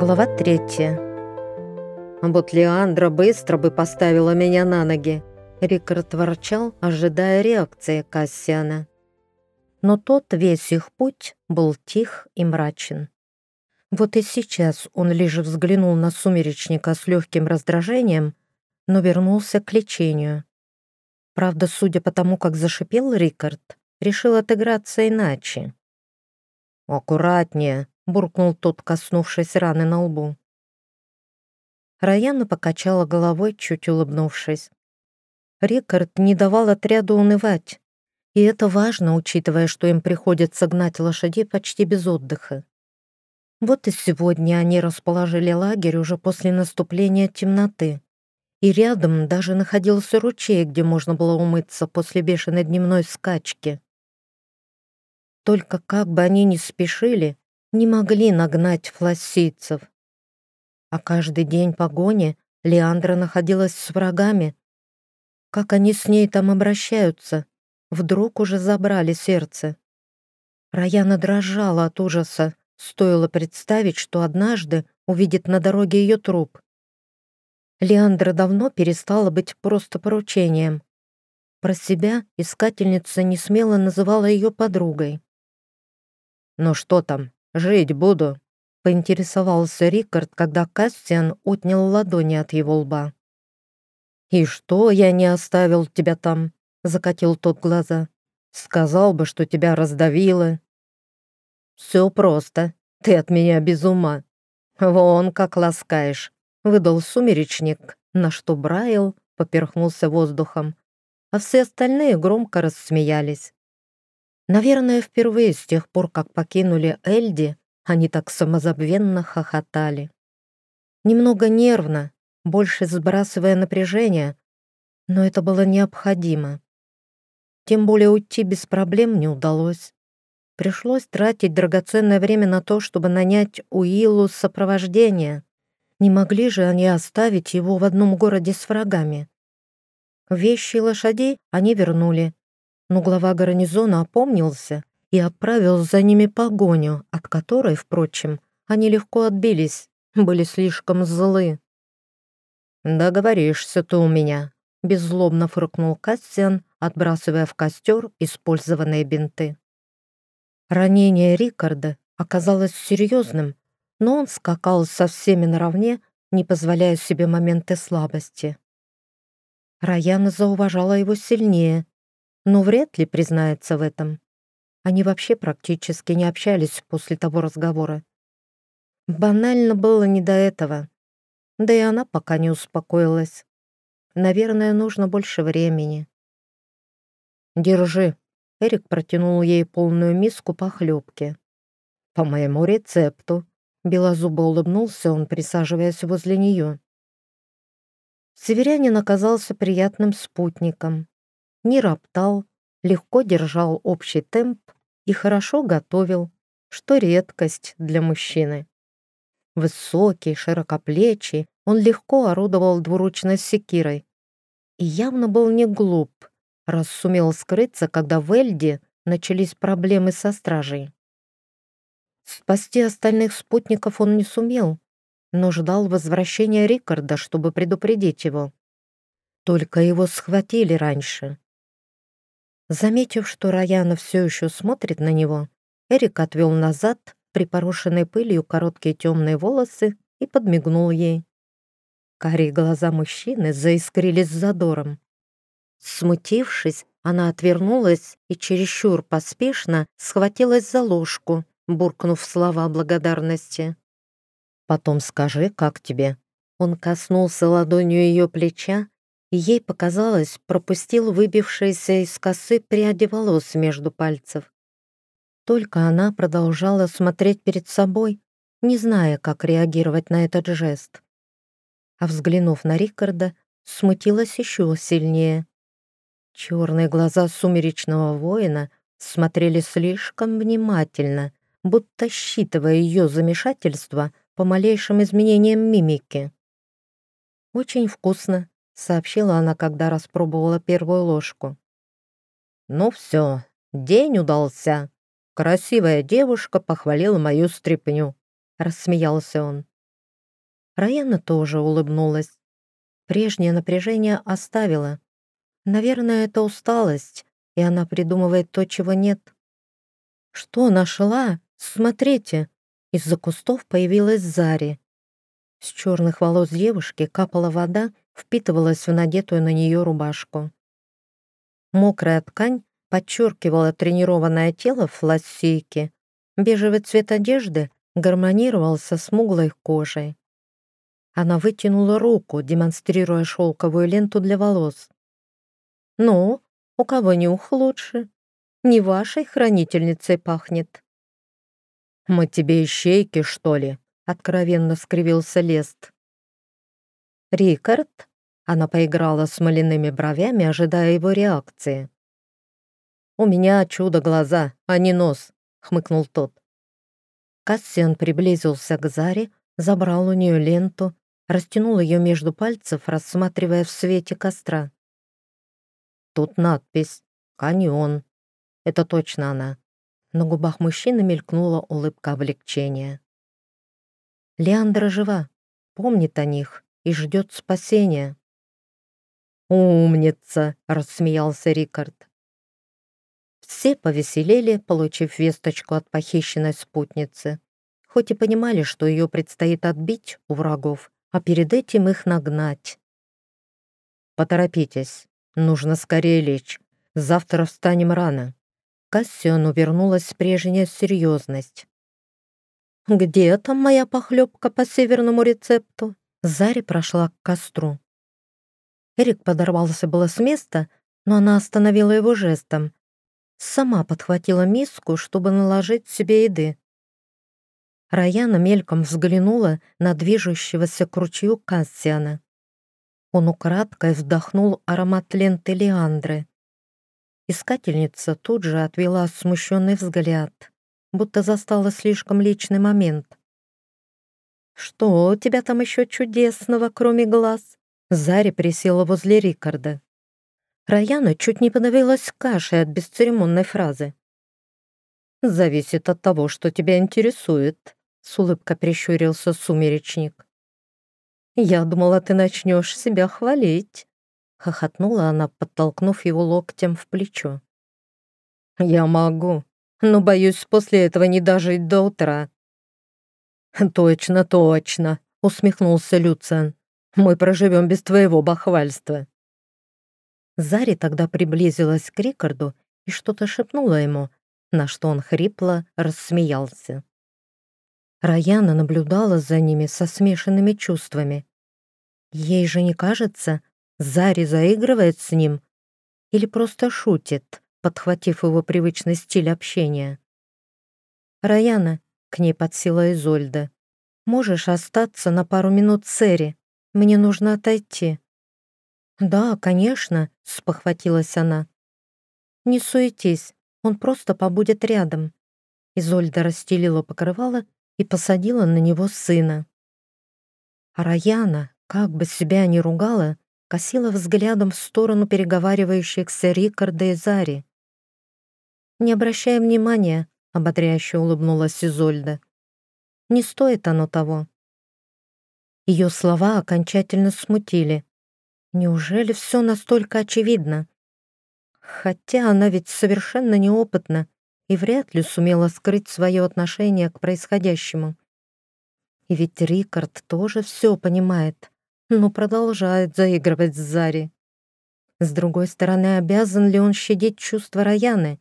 Глава третья. Вот Леандра быстро бы поставила меня на ноги. Рикард ворчал, ожидая реакции Кассиана. Но тот весь их путь был тих и мрачен. Вот и сейчас он лишь взглянул на сумеречника с легким раздражением, но вернулся к лечению. Правда, судя по тому, как зашипел Рикард, решил отыграться иначе. «Аккуратнее», — буркнул тот, коснувшись раны на лбу. Раяна покачала головой, чуть улыбнувшись. Рикард не давал отряду унывать, и это важно, учитывая, что им приходится гнать лошадей почти без отдыха. Вот и сегодня они расположили лагерь уже после наступления темноты, и рядом даже находился ручей, где можно было умыться после бешеной дневной скачки. Только как бы они ни спешили, не могли нагнать флассийцев. А каждый день погони Леандра находилась с врагами. Как они с ней там обращаются? Вдруг уже забрали сердце. Раяна дрожала от ужаса, стоило представить, что однажды увидит на дороге ее труп. Леандра давно перестала быть просто поручением. Про себя искательница не смело называла ее подругой. «Ну что там, жить буду?» — поинтересовался Рикард, когда Кастиан отнял ладони от его лба. «И что я не оставил тебя там?» — закатил тот глаза. «Сказал бы, что тебя раздавило». «Все просто. Ты от меня без ума. Вон как ласкаешь», — выдал сумеречник, на что Брайл поперхнулся воздухом, а все остальные громко рассмеялись. Наверное, впервые с тех пор, как покинули Эльди, они так самозабвенно хохотали. Немного нервно, больше сбрасывая напряжение, но это было необходимо. Тем более уйти без проблем не удалось. Пришлось тратить драгоценное время на то, чтобы нанять Уиллу сопровождение. Не могли же они оставить его в одном городе с врагами. Вещи лошадей они вернули, но глава гарнизона опомнился и отправил за ними погоню, от которой, впрочем, они легко отбились, были слишком злы. «Договоришься ты у меня», — беззлобно фыркнул Кассиан, отбрасывая в костер использованные бинты. Ранение Рикарда оказалось серьезным, но он скакал со всеми наравне, не позволяя себе моменты слабости. Раяна зауважала его сильнее но вряд ли признается в этом. Они вообще практически не общались после того разговора. Банально было не до этого. Да и она пока не успокоилась. Наверное, нужно больше времени. «Держи», — Эрик протянул ей полную миску похлебки. «По моему рецепту», — белозубо улыбнулся он, присаживаясь возле нее. Северянин оказался приятным спутником не роптал, легко держал общий темп и хорошо готовил, что редкость для мужчины. Высокий, широкоплечий, он легко орудовал двуручной секирой и явно был не глуп, раз сумел скрыться, когда в Эльде начались проблемы со стражей. Спасти остальных спутников он не сумел, но ждал возвращения Рикарда, чтобы предупредить его. Только его схватили раньше. Заметив, что Раяна все еще смотрит на него, Эрик отвел назад припорошенные пылью короткие темные волосы и подмигнул ей. Карие глаза мужчины заискрились задором. Смутившись, она отвернулась и чересчур поспешно схватилась за ложку, буркнув слова благодарности. «Потом скажи, как тебе?» Он коснулся ладонью ее плеча и ей показалось, пропустил выбившиеся из косы пряди волос между пальцев. Только она продолжала смотреть перед собой, не зная, как реагировать на этот жест. А взглянув на Рикарда, смутилась еще сильнее. Черные глаза сумеречного воина смотрели слишком внимательно, будто считывая ее замешательство по малейшим изменениям мимики. «Очень вкусно», сообщила она, когда распробовала первую ложку. «Ну все, день удался. Красивая девушка похвалила мою стряпню», — рассмеялся он. Раяна тоже улыбнулась. Прежнее напряжение оставила. Наверное, это усталость, и она придумывает то, чего нет. «Что нашла? Смотрите!» Из-за кустов появилась Зари. С черных волос девушки капала вода, впитывалась в надетую на нее рубашку. Мокрая ткань подчеркивала тренированное тело в лассейке. Бежевый цвет одежды гармонировал со смуглой кожей. Она вытянула руку, демонстрируя шелковую ленту для волос. «Ну, у кого нюх лучше? Не вашей хранительницей пахнет». «Мы тебе ищейки, что ли?» — откровенно скривился Лест. «Рикард?» — она поиграла с маляными бровями, ожидая его реакции. «У меня чудо-глаза, а не нос», — хмыкнул тот. Кассиан приблизился к Заре, забрал у нее ленту, растянул ее между пальцев, рассматривая в свете костра. Тут надпись «Каньон». Это точно она. На губах мужчины мелькнула улыбка облегчения. Леандра жива, помнит о них и ждет спасения. «Умница!» — рассмеялся Рикард. Все повеселели, получив весточку от похищенной спутницы, хоть и понимали, что ее предстоит отбить у врагов, а перед этим их нагнать. «Поторопитесь, нужно скорее лечь. Завтра встанем рано». Кассиону вернулась прежняя серьезность. «Где там моя похлебка по северному рецепту?» Зари прошла к костру. Эрик подорвался было с места, но она остановила его жестом. Сама подхватила миску, чтобы наложить себе еды. Раяна мельком взглянула на движущегося к ручью Кассиана. Он украдкой вдохнул аромат ленты Леандры. Искательница тут же отвела смущенный взгляд, будто застала слишком личный момент. «Что у тебя там еще чудесного, кроме глаз?» Зари присела возле Рикарда. Раяна чуть не подавилась кашей от бесцеремонной фразы. «Зависит от того, что тебя интересует», с улыбкой прищурился сумеречник. «Я думала, ты начнешь себя хвалить», — хохотнула она, подтолкнув его локтем в плечо. «Я могу, но, боюсь, после этого не дожить до утра». «Точно, точно», — усмехнулся Люциан. «Мы проживем без твоего бахвальства». Зари тогда приблизилась к Рикарду и что-то шепнула ему, на что он хрипло рассмеялся. Раяна наблюдала за ними со смешанными чувствами. Ей же не кажется, Зари заигрывает с ним или просто шутит, подхватив его привычный стиль общения. «Раяна», — к ней подсела Изольда, — «можешь остаться на пару минут с Эри? Мне нужно отойти». «Да, конечно», — спохватилась она. «Не суетись, он просто побудет рядом». Изольда расстелила покрывало и посадила на него сына. А Раяна, как бы себя ни ругала, косила взглядом в сторону переговаривающихся Рикарда и Зари. «Не обращай внимания», — ободряюще улыбнулась Изольда. «Не стоит оно того». Ее слова окончательно смутили. Неужели все настолько очевидно? Хотя она ведь совершенно неопытна и вряд ли сумела скрыть свое отношение к происходящему. И ведь Рикард тоже все понимает, но продолжает заигрывать с Зари. С другой стороны, обязан ли он щадить чувства Раяны?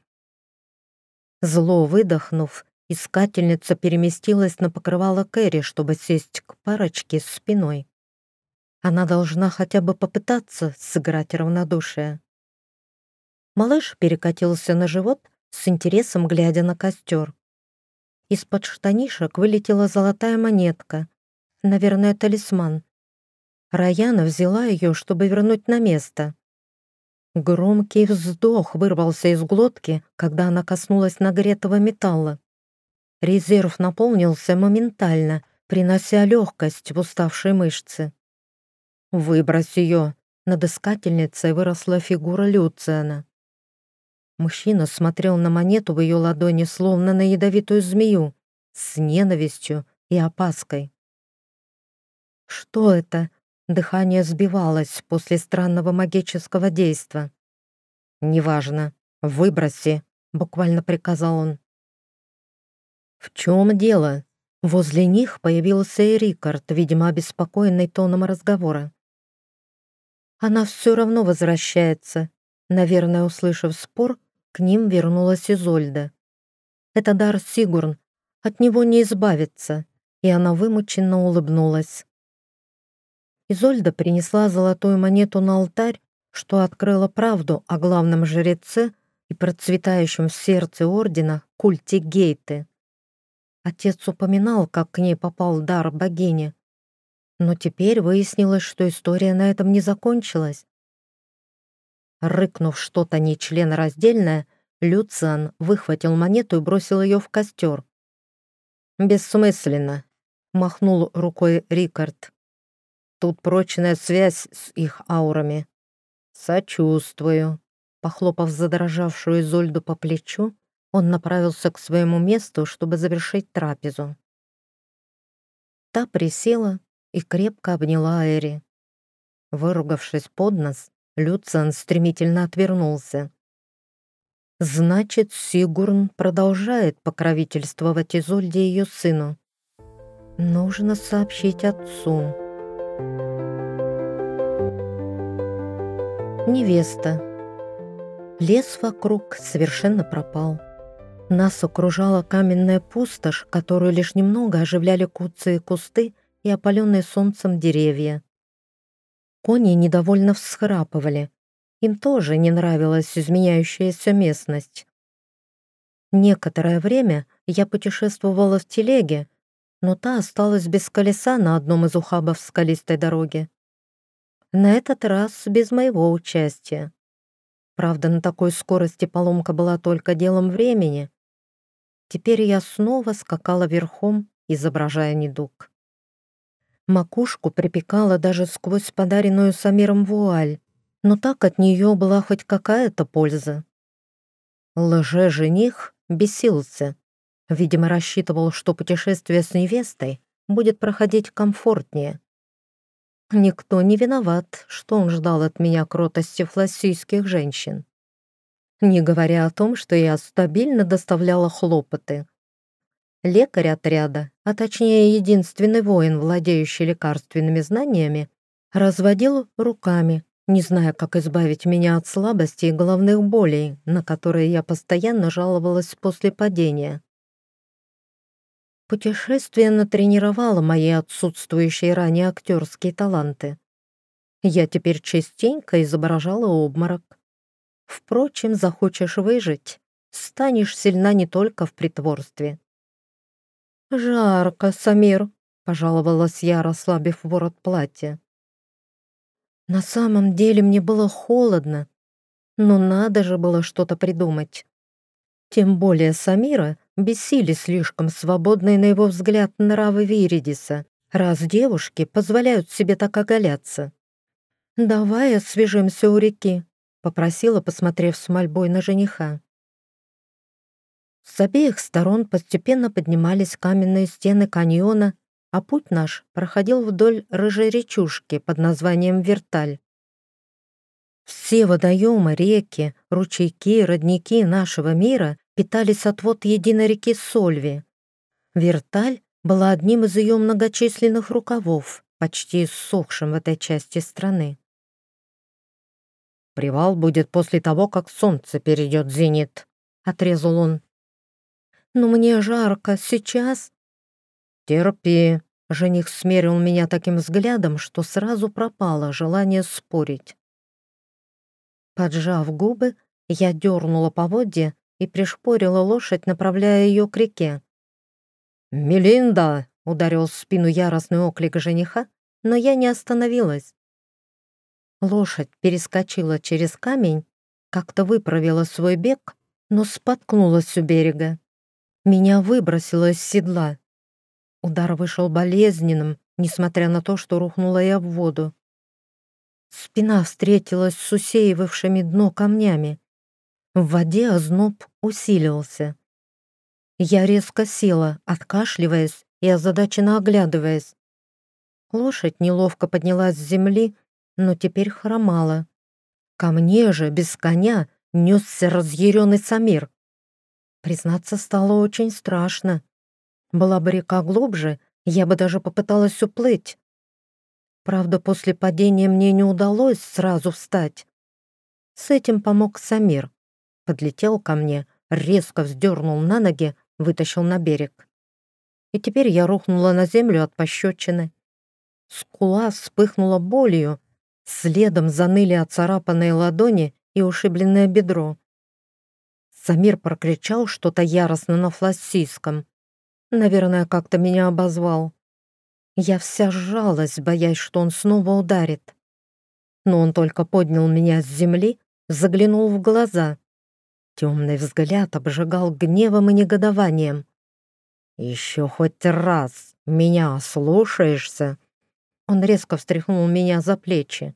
Зло выдохнув, искательница переместилась на покрывало Кэрри, чтобы сесть к парочке с спиной. Она должна хотя бы попытаться сыграть равнодушие. Малыш перекатился на живот с интересом глядя на костер. Из-под штанишек вылетела золотая монетка. Наверное, талисман. Раяна взяла ее, чтобы вернуть на место. Громкий вздох вырвался из глотки, когда она коснулась нагретого металла. Резерв наполнился моментально, принося легкость в уставшие мышцы. «Выбрось ее!» Над искательницей выросла фигура Люциана. Мужчина смотрел на монету в ее ладони, словно на ядовитую змею, с ненавистью и опаской. Что это? Дыхание сбивалось после странного магического действа. «Неважно. Выброси», — буквально приказал он. «В чем дело?» Возле них появился и Рикард, видимо, обеспокоенный тоном разговора. «Она все равно возвращается». Наверное, услышав спор, к ним вернулась Изольда. «Это дар Сигурн. От него не избавиться». И она вымученно улыбнулась. Изольда принесла золотую монету на алтарь, что открыла правду о главном жреце и процветающем в сердце ордена культе Гейты. Отец упоминал, как к ней попал дар богини. Но теперь выяснилось, что история на этом не закончилась. Рыкнув что-то нечленораздельное, Люциан выхватил монету и бросил ее в костер. «Бессмысленно», — махнул рукой Рикард. «Тут прочная связь с их аурами». «Сочувствую», — похлопав задрожавшую Изольду по плечу, он направился к своему месту, чтобы завершить трапезу. Та присела и крепко обняла Эри. Выругавшись под нос, Люциан стремительно отвернулся. Значит, Сигурн продолжает покровительствовать Изольде ее сыну. Нужно сообщить отцу. Невеста. Лес вокруг совершенно пропал. Нас окружала каменная пустошь, которую лишь немного оживляли куцы кусты и опаленные солнцем деревья. Кони недовольно всхрапывали. Им тоже не нравилась изменяющаяся местность. Некоторое время я путешествовала в телеге, но та осталась без колеса на одном из ухабов скалистой дороги. На этот раз без моего участия. Правда, на такой скорости поломка была только делом времени. Теперь я снова скакала верхом, изображая недуг. Макушку припекала даже сквозь подаренную Самиром вуаль, но так от нее была хоть какая-то польза. Лже-жених бесился. Видимо, рассчитывал, что путешествие с невестой будет проходить комфортнее. Никто не виноват, что он ждал от меня кротости флассийских женщин не говоря о том, что я стабильно доставляла хлопоты. Лекарь отряда, а точнее единственный воин, владеющий лекарственными знаниями, разводил руками, не зная, как избавить меня от слабости и головных болей, на которые я постоянно жаловалась после падения. Путешествие натренировало мои отсутствующие ранее актерские таланты. Я теперь частенько изображала обморок. Впрочем, захочешь выжить, станешь сильна не только в притворстве. «Жарко, Самир», — пожаловалась я, расслабив ворот платья. На самом деле мне было холодно, но надо же было что-то придумать. Тем более Самира бесили слишком свободные, на его взгляд, нравы Виридиса, раз девушки позволяют себе так оголяться. «Давай освежимся у реки», попросила, посмотрев с мольбой на жениха. С обеих сторон постепенно поднимались каменные стены каньона, а путь наш проходил вдоль рыжей речушки под названием Верталь. Все водоемы, реки, ручейки, родники нашего мира питались от вод единой реки Сольви. Верталь была одним из ее многочисленных рукавов, почти иссохшим в этой части страны. Привал будет после того, как солнце перейдет зенит», — отрезал он. «Но мне жарко сейчас». «Терпи», — жених смерил меня таким взглядом, что сразу пропало желание спорить. Поджав губы, я дернула поводья и пришпорила лошадь, направляя ее к реке. «Мелинда!» — ударил в спину яростный оклик жениха, но я не остановилась. Лошадь перескочила через камень, как-то выправила свой бег, но споткнулась у берега. Меня выбросило из седла. Удар вышел болезненным, несмотря на то, что рухнула я в воду. Спина встретилась с усеивавшими дно камнями. В воде озноб усилился. Я резко села, откашливаясь и озадаченно оглядываясь. Лошадь неловко поднялась с земли, но теперь хромала. Ко мне же, без коня, несся разъяренный Самир. Признаться, стало очень страшно. Была бы река глубже, я бы даже попыталась уплыть. Правда, после падения мне не удалось сразу встать. С этим помог Самир. Подлетел ко мне, резко вздернул на ноги, вытащил на берег. И теперь я рухнула на землю от пощечины. Скула вспыхнула болью, следом заныли оцарапанные ладони и ушибленное бедро. Самир прокричал что-то яростно на флассийском. Наверное, как-то меня обозвал. Я вся сжалась, боясь, что он снова ударит. Но он только поднял меня с земли, заглянул в глаза. Темный взгляд обжигал гневом и негодованием. «Еще хоть раз меня слушаешься!» Он резко встряхнул меня за плечи.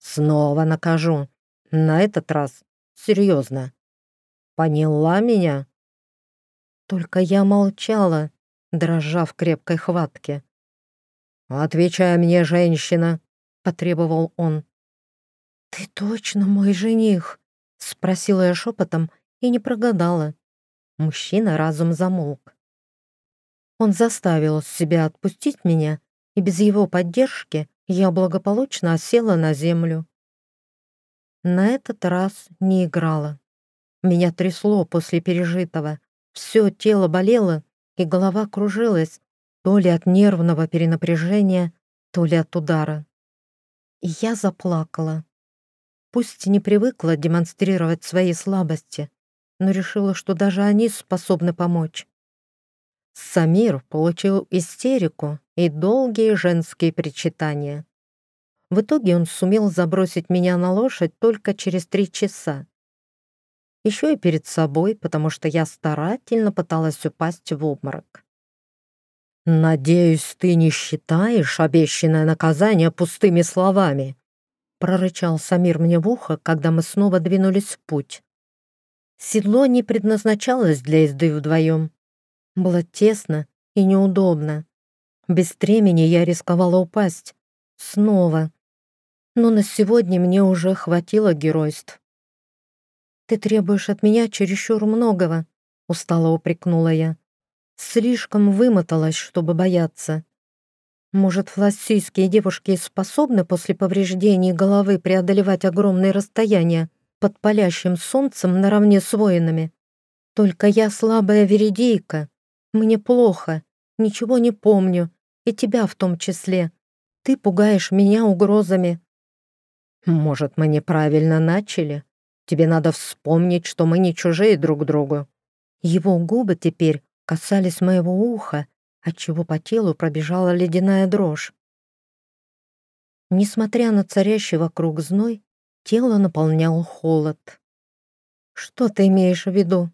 «Снова накажу. На этот раз серьезно. Поняла меня?» Только я молчала, дрожа в крепкой хватке. «Отвечай мне, женщина!» — потребовал он. «Ты точно мой жених?» — спросила я шепотом и не прогадала. Мужчина разум замолк. Он заставил себя отпустить меня, и без его поддержки я благополучно осела на землю. На этот раз не играла. Меня трясло после пережитого. Все тело болело, и голова кружилась, то ли от нервного перенапряжения, то ли от удара. И я заплакала. Пусть не привыкла демонстрировать свои слабости, но решила, что даже они способны помочь. Самир получил истерику и долгие женские причитания. В итоге он сумел забросить меня на лошадь только через три часа. Еще и перед собой, потому что я старательно пыталась упасть в обморок. «Надеюсь, ты не считаешь обещанное наказание пустыми словами?» Прорычал Самир мне в ухо, когда мы снова двинулись в путь. Седло не предназначалось для езды вдвоем. Было тесно и неудобно. Без стремени я рисковала упасть. Снова. Но на сегодня мне уже хватило геройств. «Ты требуешь от меня чересчур многого», — устало упрекнула я. «Слишком вымоталась, чтобы бояться. Может, флассийские девушки способны после повреждений головы преодолевать огромные расстояния под палящим солнцем наравне с воинами? Только я слабая веридейка. Мне плохо, ничего не помню, и тебя в том числе. Ты пугаешь меня угрозами. Может, мы неправильно начали? Тебе надо вспомнить, что мы не чужие друг другу. Его губы теперь касались моего уха, отчего по телу пробежала ледяная дрожь. Несмотря на царящий вокруг зной, тело наполнял холод. «Что ты имеешь в виду?»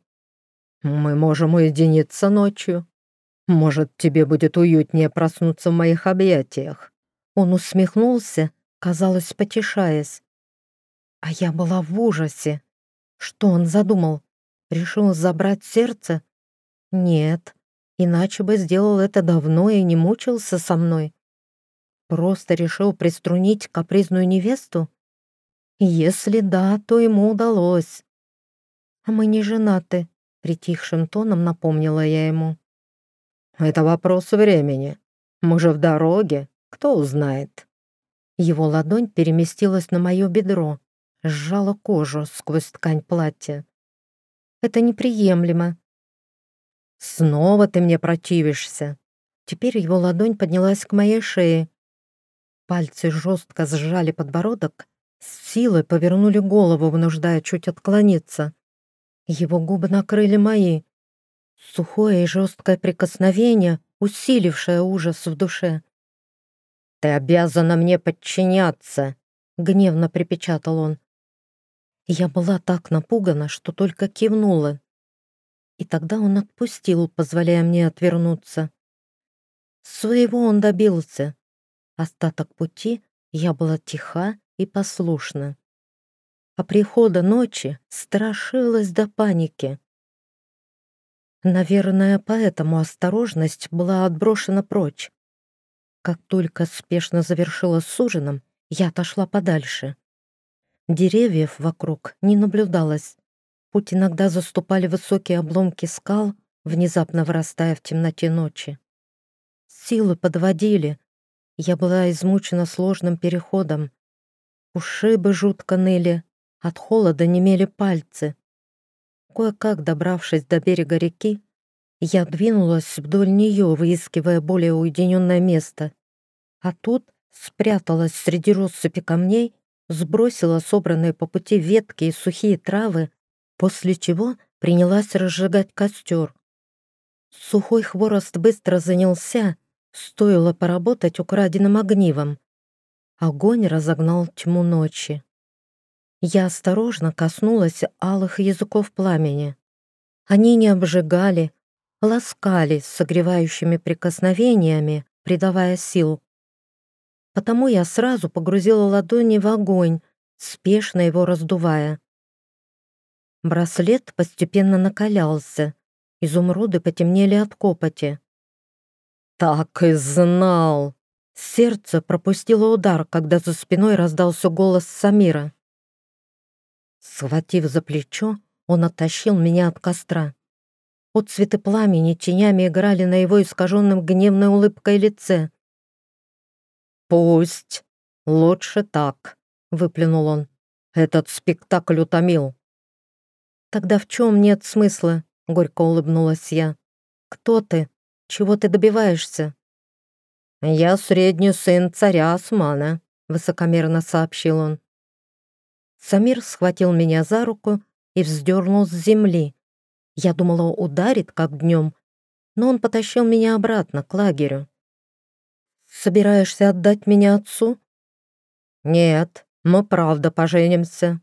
«Мы можем уединиться ночью. Может, тебе будет уютнее проснуться в моих объятиях». Он усмехнулся, казалось, потешаясь. А я была в ужасе. Что он задумал? Решил забрать сердце? Нет, Иначе бы сделал это давно и не мучился со мной. Просто решил приструнить капризную невесту? Если да, то ему удалось. А мы не женаты, притихшим тоном напомнила я ему. Это вопрос времени. Мы же в дороге, кто узнает. Его ладонь переместилась на мое бедро, сжала кожу сквозь ткань платья. Это неприемлемо, «Снова ты мне противишься!» Теперь его ладонь поднялась к моей шее. Пальцы жестко сжали подбородок, с силой повернули голову, вынуждая чуть отклониться. Его губы накрыли мои. Сухое и жесткое прикосновение, усилившее ужас в душе. «Ты обязана мне подчиняться!» — гневно припечатал он. Я была так напугана, что только кивнула и тогда он отпустил, позволяя мне отвернуться. Своего он добился. Остаток пути я была тиха и послушна. А прихода ночи страшилась до паники. Наверное, поэтому осторожность была отброшена прочь. Как только спешно завершила с ужином, я отошла подальше. Деревьев вокруг не наблюдалось. Путь иногда заступали высокие обломки скал, внезапно вырастая в темноте ночи. Силы подводили. Я была измучена сложным переходом. Ушибы жутко ныли, от холода немели пальцы. Кое-как добравшись до берега реки, я двинулась вдоль нее, выискивая более уединенное место. А тут спряталась среди россыпи камней, сбросила собранные по пути ветки и сухие травы, после чего принялась разжигать костер. Сухой хворост быстро занялся, стоило поработать украденным огнивом. Огонь разогнал тьму ночи. Я осторожно коснулась алых языков пламени. Они не обжигали, ласкали согревающими прикосновениями, придавая сил. Потому я сразу погрузила ладони в огонь, спешно его раздувая. Браслет постепенно накалялся, изумруды потемнели от копоти. «Так и знал!» Сердце пропустило удар, когда за спиной раздался голос Самира. Схватив за плечо, он оттащил меня от костра. Отцветы пламени тенями играли на его искаженном гневной улыбкой лице. «Пусть. Лучше так», — выплюнул он. «Этот спектакль утомил». «Тогда в чем нет смысла?» — горько улыбнулась я. «Кто ты? Чего ты добиваешься?» «Я средний сын царя Османа», — высокомерно сообщил он. Самир схватил меня за руку и вздернул с земли. Я думала, ударит, как днем, но он потащил меня обратно, к лагерю. «Собираешься отдать меня отцу?» «Нет, мы правда поженимся».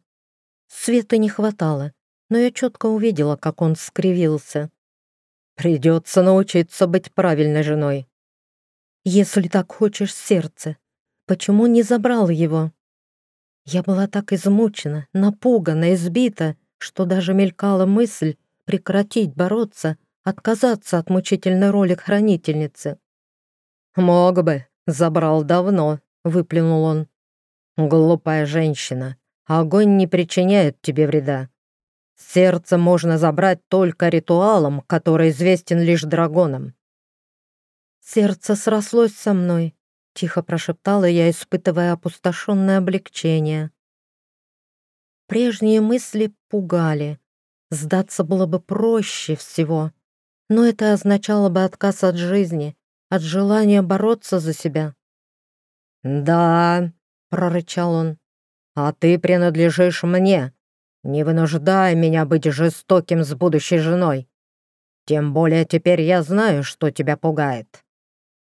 Света не хватало, но я четко увидела, как он скривился. «Придется научиться быть правильной женой». «Если так хочешь сердце, почему не забрал его?» Я была так измучена, напугана, избита, что даже мелькала мысль прекратить бороться, отказаться от мучительной роли хранительницы. «Мог бы, забрал давно», — выплюнул он. «Глупая женщина, огонь не причиняет тебе вреда. Сердце можно забрать только ритуалом, который известен лишь драгонам». «Сердце срослось со мной», Тихо прошептала я, испытывая опустошенное облегчение. Прежние мысли пугали. Сдаться было бы проще всего. Но это означало бы отказ от жизни, от желания бороться за себя. «Да», — прорычал он, — «а ты принадлежишь мне. Не вынуждай меня быть жестоким с будущей женой. Тем более теперь я знаю, что тебя пугает».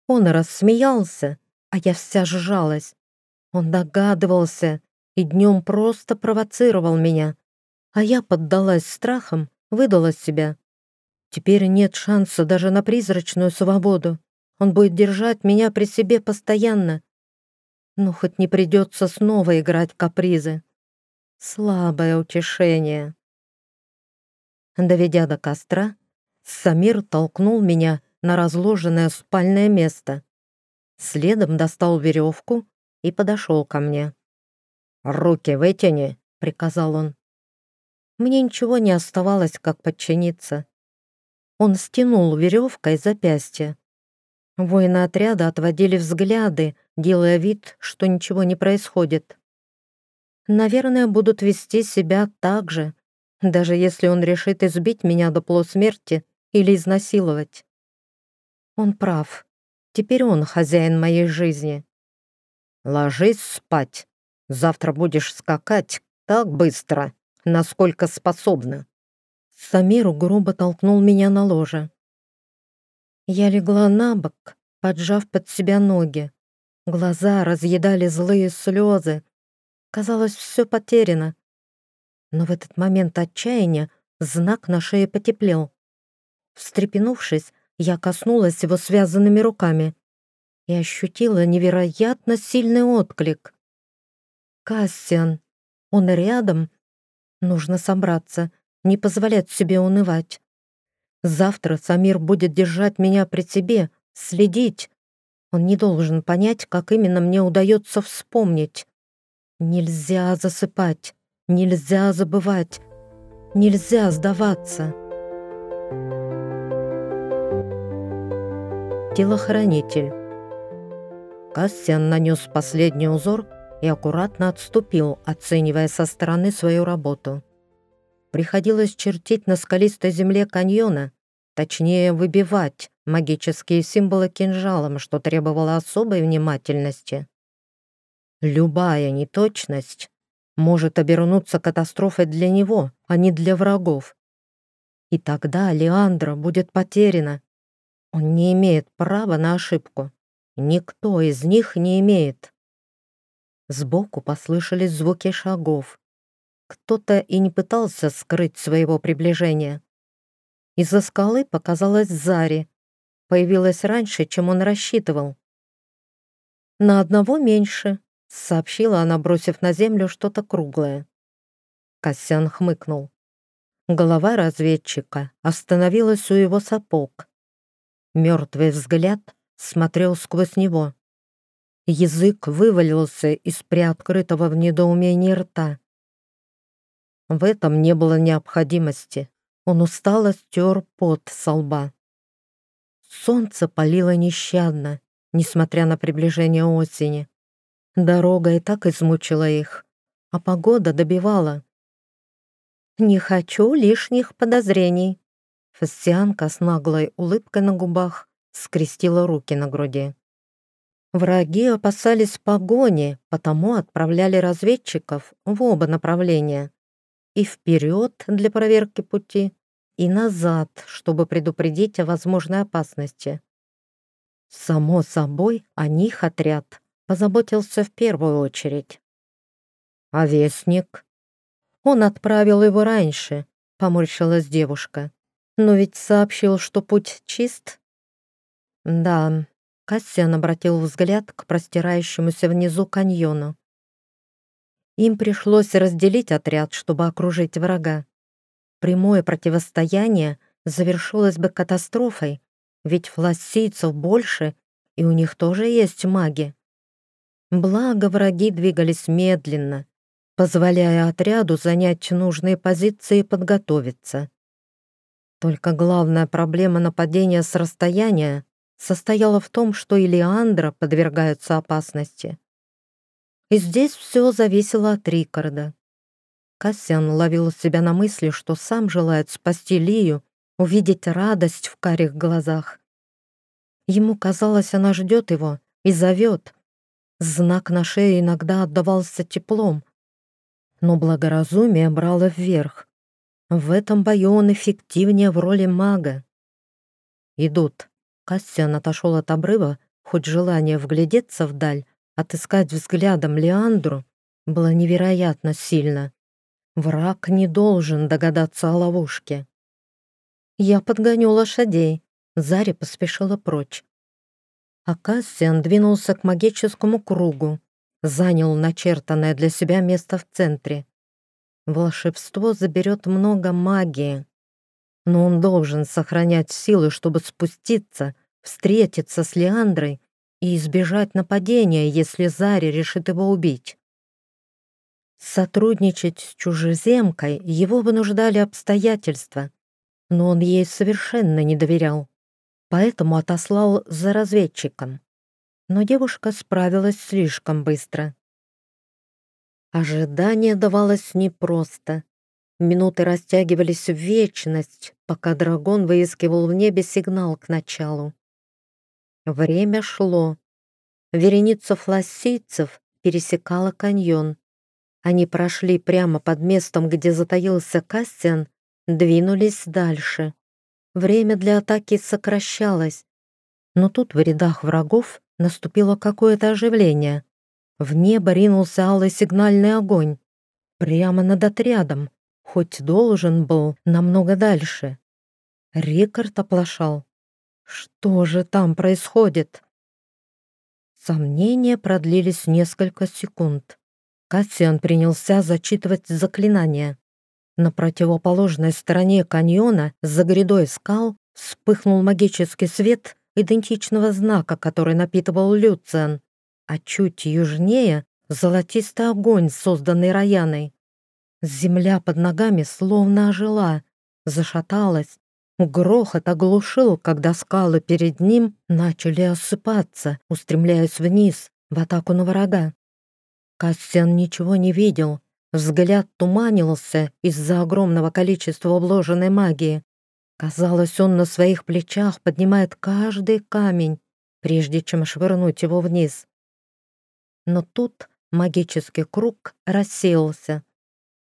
Он рассмеялся, а я вся сжалась. Он догадывался и днем просто провоцировал меня, а я поддалась страхам, выдала себя. Теперь нет шанса даже на призрачную свободу. Он будет держать меня при себе постоянно. Ну, хоть не придется снова играть капризы. Слабое утешение. Доведя до костра, Самир толкнул меня на разложенное спальное место. Следом достал веревку и подошел ко мне. «Руки вытяни», — приказал он. Мне ничего не оставалось, как подчиниться. Он стянул веревкой запястье. Воины отряда отводили взгляды, делая вид, что ничего не происходит. Наверное, будут вести себя так же, даже если он решит избить меня до полусмерти или изнасиловать. Он прав. Теперь он хозяин моей жизни. Ложись спать. Завтра будешь скакать так быстро, насколько способна. Самир грубо толкнул меня на ложе. Я легла на бок, поджав под себя ноги. Глаза разъедали злые слезы. Казалось, все потеряно. Но в этот момент отчаяния знак на шее потеплел. Встрепенувшись, я коснулась его связанными руками и ощутила невероятно сильный отклик. «Кассиан, он рядом. Нужно собраться, не позволять себе унывать. Завтра Самир будет держать меня при себе, следить. Он не должен понять, как именно мне удается вспомнить. Нельзя засыпать, нельзя забывать, нельзя сдаваться. Телохранитель. Кассиан нанес последний узор и аккуратно отступил, оценивая со стороны свою работу. Приходилось чертить на скалистой земле каньона, точнее выбивать магические символы кинжалом, что требовало особой внимательности. Любая неточность может обернуться катастрофой для него, а не для врагов. И тогда Леандра будет потеряна. Он не имеет права на ошибку. Никто из них не имеет. Сбоку послышались звуки шагов. Кто-то и не пытался скрыть своего приближения. Из-за скалы показалась Зари. Появилась раньше, чем он рассчитывал. «На одного меньше», — сообщила она, бросив на землю что-то круглое. Кассиан хмыкнул. Голова разведчика остановилась у его сапог. Мертвый взгляд смотрел сквозь него. Язык вывалился из приоткрытого в недоумении рта. В этом не было необходимости. Он устало стер пот со лба. Солнце палило нещадно, несмотря на приближение осени. Дорога и так измучила их, а погода добивала. «Не хочу лишних подозрений». Фастианка с наглой улыбкой на губах скрестила руки на груди. Враги опасались погони, потому отправляли разведчиков в оба направления и вперед для проверки пути, и назад, чтобы предупредить о возможной опасности. Само собой, о них отряд позаботился в первую очередь. А вестник? Он отправил его раньше, поморщилась девушка. Но ведь сообщил, что путь чист. Да, Кассиан обратил взгляд к простирающемуся внизу каньону. Им пришлось разделить отряд, чтобы окружить врага. Прямое противостояние завершилось бы катастрофой, ведь флассийцев больше, и у них тоже есть маги. Благо враги двигались медленно, позволяя отряду занять нужные позиции и подготовиться. Только главная проблема нападения с расстояния состояла в том, что и Леандра подвергаются опасности. И здесь все зависело от Рикарда. Кассиан ловил себя на мысли, что сам желает спасти Лию, увидеть радость в карих глазах. Ему казалось, она ждет его и зовет. Знак на шее иногда отдавался теплом, но благоразумие брало вверх. В этом бою он эффективнее в роли мага. Идут. Кассиан отошел от обрыва, хоть желание вглядеться вдаль Отыскать взглядом Леандру было невероятно сильно. Враг не должен догадаться о ловушке. Я подгоню лошадей. Заря поспешила прочь. А Кассиан двинулся к магическому кругу, занял начертанное для себя место в центре. Волшебство заберет много магии, но он должен сохранять силы, чтобы спуститься, встретиться с Леандрой и избежать нападения, если Зари решит его убить. Сотрудничать с чужеземкой его вынуждали обстоятельства, но он ей совершенно не доверял, поэтому отослал за разведчиком. Но девушка справилась слишком быстро. Ожидание давалось непросто. Минуты растягивались в вечность, пока дракон выискивал в небе сигнал к началу. Время шло. Вереница флассийцев пересекала каньон. Они прошли прямо под местом, где затаился Кастиан, двинулись дальше. Время для атаки сокращалось. Но тут в рядах врагов наступило какое-то оживление. В небо ринулся алый сигнальный огонь. Прямо над отрядом, хоть должен был намного дальше. Рикард оплошал. Что же там происходит? Сомнения продлились несколько секунд. Кассиан принялся зачитывать заклинания. На противоположной стороне каньона, за грядой скал, вспыхнул магический свет, идентичного знака, который напитывал Люциан, а чуть южнее — золотистый огонь, созданный Раяной. Земля под ногами словно ожила, зашаталась. Грохот оглушил, когда скалы перед ним начали осыпаться, устремляясь вниз, в атаку на врага. Кассиан ничего не видел, взгляд туманился из-за огромного количества вложенной магии. Казалось, он на своих плечах поднимает каждый камень, прежде чем швырнуть его вниз. Но тут магический круг рассеялся.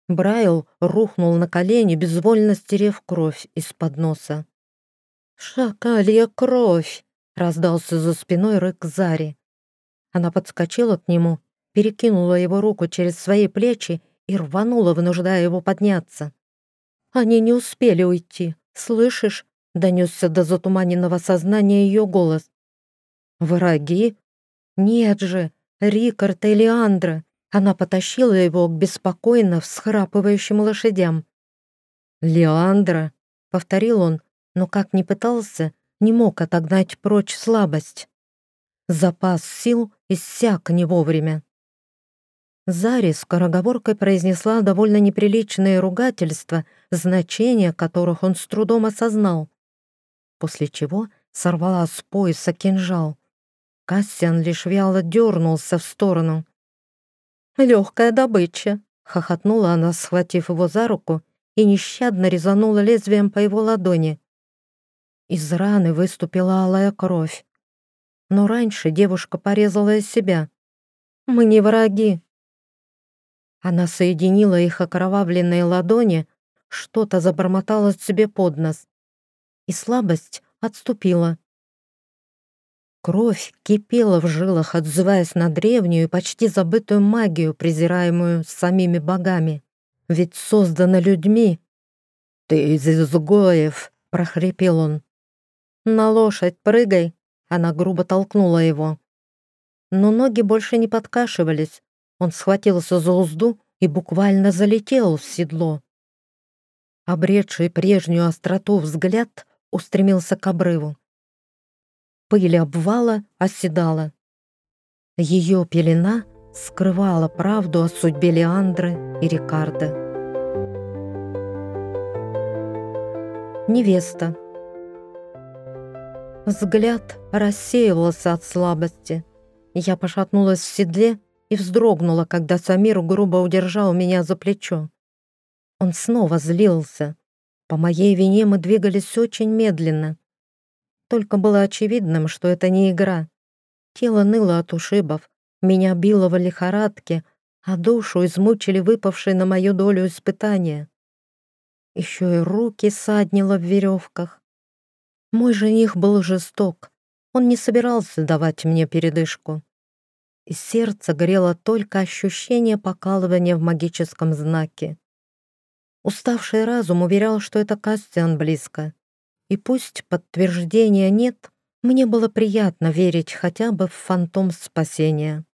Брайл рухнул на колени, безвольно стерев кровь из-под носа. «Шакалья кровь!» — раздался за спиной рык Зари. Она подскочила к нему, перекинула его руку через свои плечи и рванула, вынуждая его подняться. Они не успели уйти. «Слышишь?» — донесся до затуманенного сознания ее голос. «Враги? Нет же, Рикард и Леандра!» Она потащила его к беспокойно всхрапывающим лошадям. «Леандра!» — повторил он, но как ни пытался, не мог отогнать прочь слабость. Запас сил иссяк не вовремя. Зари скороговоркой произнесла довольно неприличные ругательства, значение которых он с трудом осознал. После чего сорвала с пояса кинжал. Кассиан лишь вяло дернулся в сторону. «Легкая добыча!» — хохотнула она, схватив его за руку и нещадно резанула лезвием по его ладони. Из раны выступила алая кровь. Но раньше девушка порезала из себя. «Мы не враги», она соединила их окровавленные ладони, что-то забормотала себе под нос. И слабость отступила. Кровь кипела в жилах, отзываясь на древнюю, почти забытую магию, презираемую самими богами. Ведь создана людьми. «Ты из изгоев!» — прохрипел он. «На лошадь прыгай!» — она грубо толкнула его. Но ноги больше не подкашивались, он схватился за узду и буквально залетел в седло. Обретший прежнюю остроту взгляд устремился к обрыву. Пыль обвала оседала. Ее пелена скрывала правду о судьбе Леандры и Рикардо. Невеста. Взгляд рассеивался от слабости. Я пошатнулась в седле и вздрогнула, когда Самир грубо удержал меня за плечо. Он снова злился. По моей вине мы двигались очень медленно. Только было очевидным, что это не игра. Тело ныло от ушибов, меня било в лихорадке, а душу измучили выпавшие на мою долю испытания. Еще и руки саднило в веревках. Мой жених был жесток. Он не собирался давать мне передышку сердце горело только ощущение покалывания в магическом знаке. Уставший разум уверял, что это Кастиан близко. И пусть подтверждения нет, мне было приятно верить хотя бы в фантом спасения.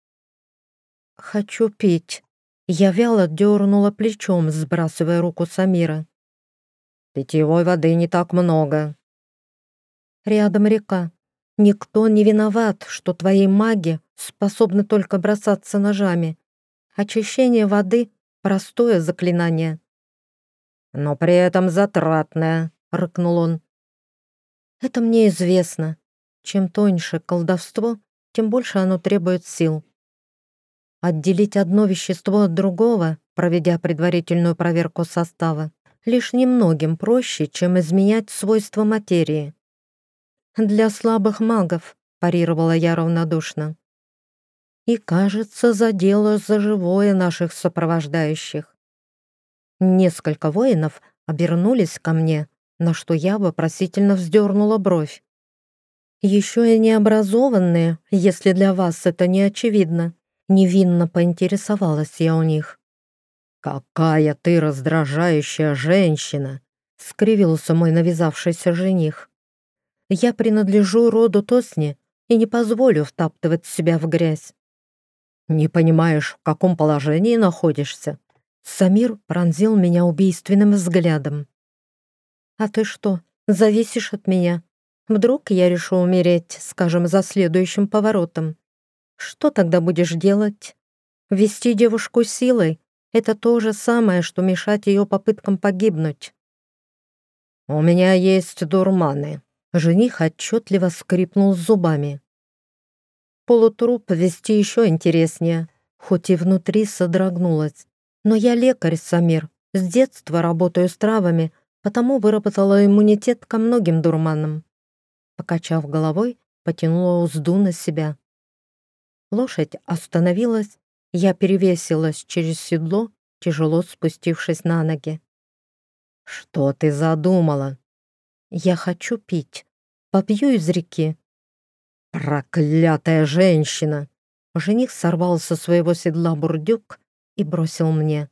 «Хочу пить». Я вяло дернула плечом, сбрасывая руку Самира. «Питьевой воды не так много». Рядом река. Никто не виноват, что твои маги способны только бросаться ножами. Очищение воды — простое заклинание. «Но при этом затратное», — рыкнул он. «Это мне известно. Чем тоньше колдовство, тем больше оно требует сил. Отделить одно вещество от другого, проведя предварительную проверку состава, лишь немногим проще, чем изменять свойства материи. Для слабых магов, парировала я равнодушно и, кажется, задела за живое наших сопровождающих. Несколько воинов обернулись ко мне, на что я вопросительно вздернула бровь. Еще и необразованные, если для вас это не очевидно. Невинно поинтересовалась я у них. «Какая ты раздражающая женщина!» — скривился мой навязавшийся жених. «Я принадлежу роду Тосни и не позволю втаптывать себя в грязь. «Не понимаешь, в каком положении находишься?» Самир пронзил меня убийственным взглядом. «А ты что, зависишь от меня? Вдруг я решу умереть, скажем, за следующим поворотом. Что тогда будешь делать? Вести девушку силой — это то же самое, что мешать ее попыткам погибнуть. «У меня есть дурманы», — жених отчетливо скрипнул зубами. Полутруп вести еще интереснее, хоть и внутри содрогнулась. Но я лекарь, Самир, с детства работаю с травами, потому выработала иммунитет ко многим дурманам. Покачав головой, потянула узду на себя. Лошадь остановилась, я перевесилась через седло, тяжело спустившись на ноги. «Что ты задумала?» «Я хочу пить. Попью из реки». «Проклятая женщина!» Жених сорвал со своего седла бурдюк и бросил мне.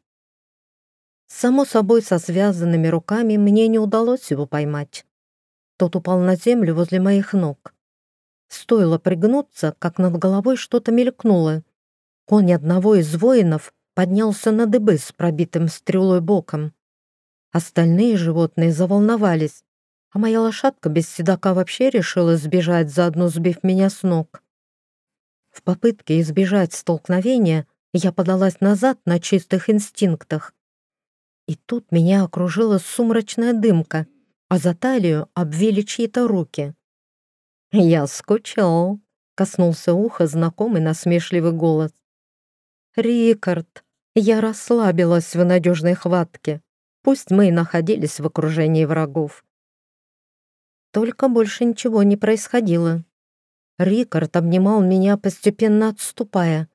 Само собой, со связанными руками мне не удалось его поймать. Тот упал на землю возле моих ног. Стоило пригнуться, как над головой что-то мелькнуло. Конь одного из воинов поднялся на дыбы с пробитым стрелой боком. Остальные животные заволновались, а моя лошадка без седока вообще решила сбежать, заодно сбив меня с ног. В попытке избежать столкновения я подалась назад на чистых инстинктах. И тут меня окружила сумрачная дымка, а за талию обвили чьи-то руки. «Я скучал», — коснулся уха знакомый насмешливый голос. «Рикард, я расслабилась в надежной хватке пусть мы и находились в окружении врагов. Только больше ничего не происходило. Рикард обнимал меня, постепенно отступая.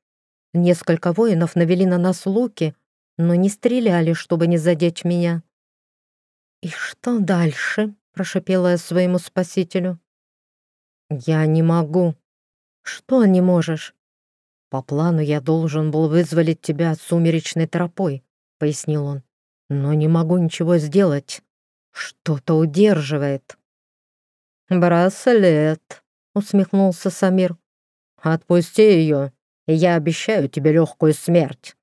Несколько воинов навели на нас луки, но не стреляли, чтобы не задеть меня. «И что дальше?» — прошипела я своему спасителю. «Я не могу». «Что не можешь?» «По плану я должен был вызволить тебя сумеречной тропой», — пояснил он но не могу ничего сделать. Что-то удерживает». «Браслет», — усмехнулся Самир. «Отпусти ее, и я обещаю тебе легкую смерть».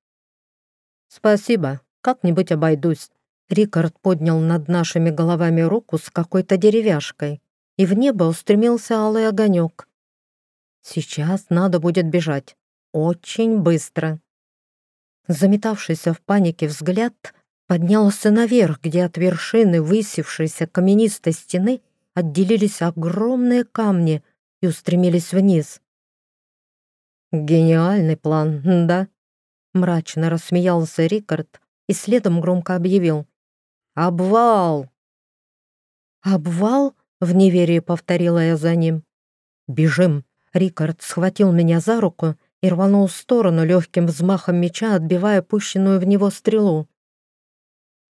«Спасибо, как-нибудь обойдусь». Рикард поднял над нашими головами руку с какой-то деревяшкой, и в небо устремился алый огонек. «Сейчас надо будет бежать. Очень быстро». Заметавшийся в панике взгляд поднялся наверх, где от вершины высевшейся каменистой стены отделились огромные камни и устремились вниз. «Гениальный план, да?» Мрачно рассмеялся Рикард и следом громко объявил. «Обвал!» «Обвал?» — в неверии повторила я за ним. «Бежим!» Рикард схватил меня за руку и рванул в сторону легким взмахом меча, отбивая пущенную в него стрелу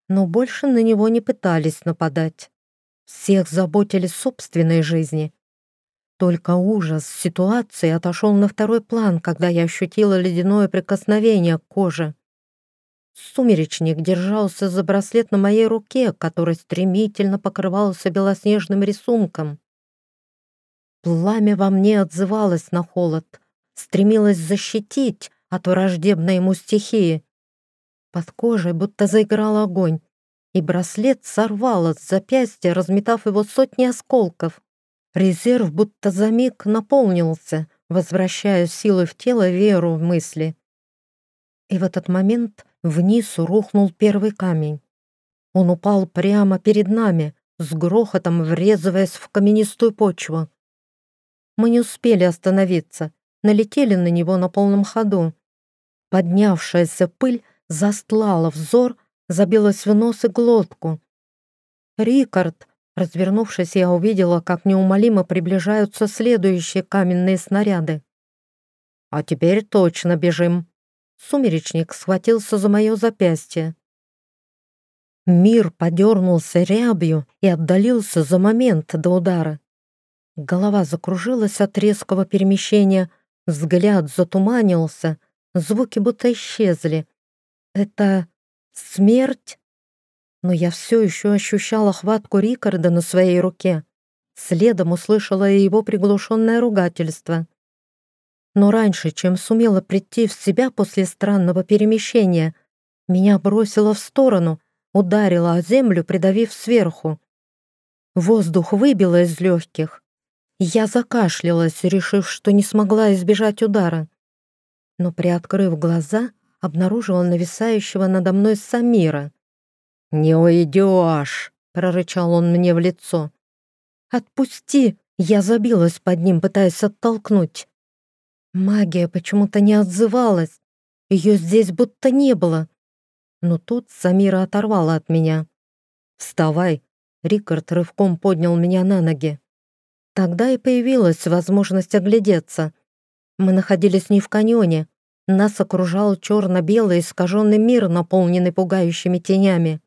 но больше на него не пытались нападать. Всех заботили собственной жизни. Только ужас ситуации отошел на второй план, когда я ощутила ледяное прикосновение к коже. Сумеречник держался за браслет на моей руке, который стремительно покрывался белоснежным рисунком. Пламя во мне отзывалось на холод, стремилось защитить от враждебной ему стихии. Под кожей будто заиграл огонь, и браслет сорвало с запястья, разметав его сотни осколков. Резерв будто за миг наполнился, возвращая силы в тело, веру в мысли. И в этот момент вниз рухнул первый камень. Он упал прямо перед нами, с грохотом врезываясь в каменистую почву. Мы не успели остановиться, налетели на него на полном ходу. Поднявшаяся пыль застлала взор, забилась в нос и глотку. «Рикард!» Развернувшись, я увидела, как неумолимо приближаются следующие каменные снаряды. «А теперь точно бежим!» Сумеречник схватился за мое запястье. Мир подернулся рябью и отдалился за момент до удара. Голова закружилась от резкого перемещения, взгляд затуманился, звуки будто исчезли, это смерть? Но я все еще ощущала хватку Рикарда на своей руке. Следом услышала и его приглушенное ругательство. Но раньше, чем сумела прийти в себя после странного перемещения, меня бросило в сторону, ударило о землю, придавив сверху. Воздух выбило из легких. Я закашлялась, решив, что не смогла избежать удара. Но, приоткрыв глаза, обнаружила нависающего надо мной Самира. «Не уйдешь!» — прорычал он мне в лицо. «Отпусти!» — я забилась под ним, пытаясь оттолкнуть. Магия почему-то не отзывалась. Ее здесь будто не было. Но тут Самира оторвала от меня. «Вставай!» — Рикард рывком поднял меня на ноги. Тогда и появилась возможность оглядеться. Мы находились не в каньоне. Нас окружал черно-белый искаженный мир, наполненный пугающими тенями.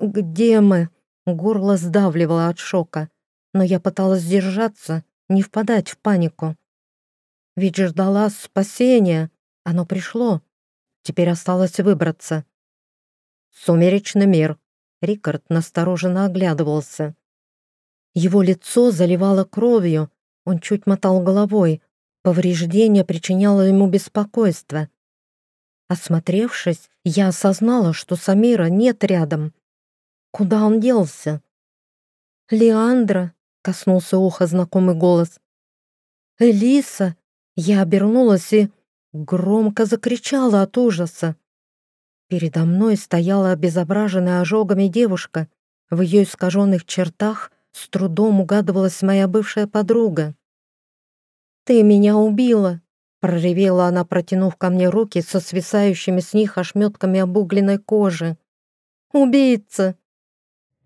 «Где мы?» — горло сдавливало от шока. Но я пыталась сдержаться, не впадать в панику. Ведь ждала спасения. Оно пришло. Теперь осталось выбраться. «Сумеречный мир». Рикард настороженно оглядывался. Его лицо заливало кровью, он чуть мотал головой. Повреждение причиняло ему беспокойство. Осмотревшись, я осознала, что Самира нет рядом. Куда он делся? «Леандра!» — коснулся уха знакомый голос. «Элиса!» Я обернулась и громко закричала от ужаса. Передо мной стояла обезображенная ожогами девушка. В ее искаженных чертах с трудом угадывалась моя бывшая подруга. «Ты меня убила!» — проревела она, протянув ко мне руки со свисающими с них ошметками обугленной кожи. «Убийца!»